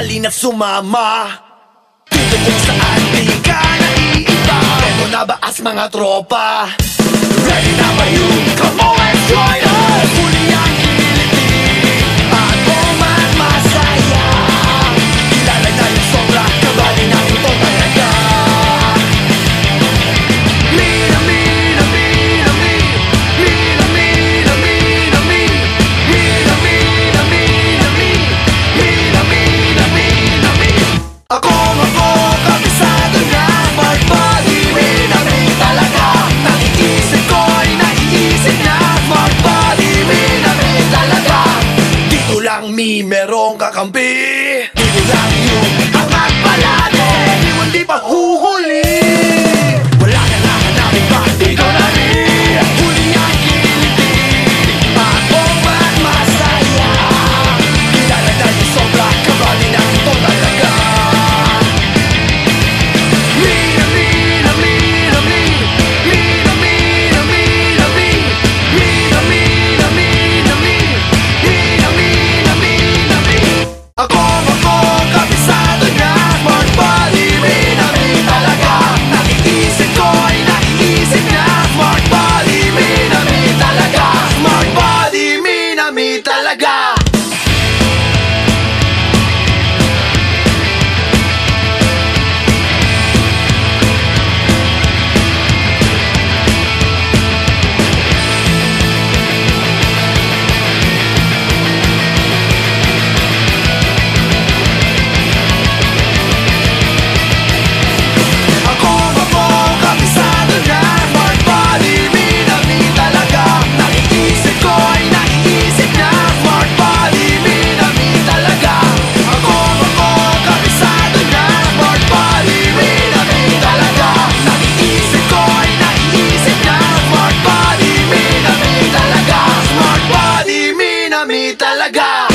na sumama. Dito kung saan di ka naiiba. Pero nabaas mga tropa. Ready na ba you? Come on, let's join Ang mi merong kakampi. Hindi lang yung entregar. Kami talaga.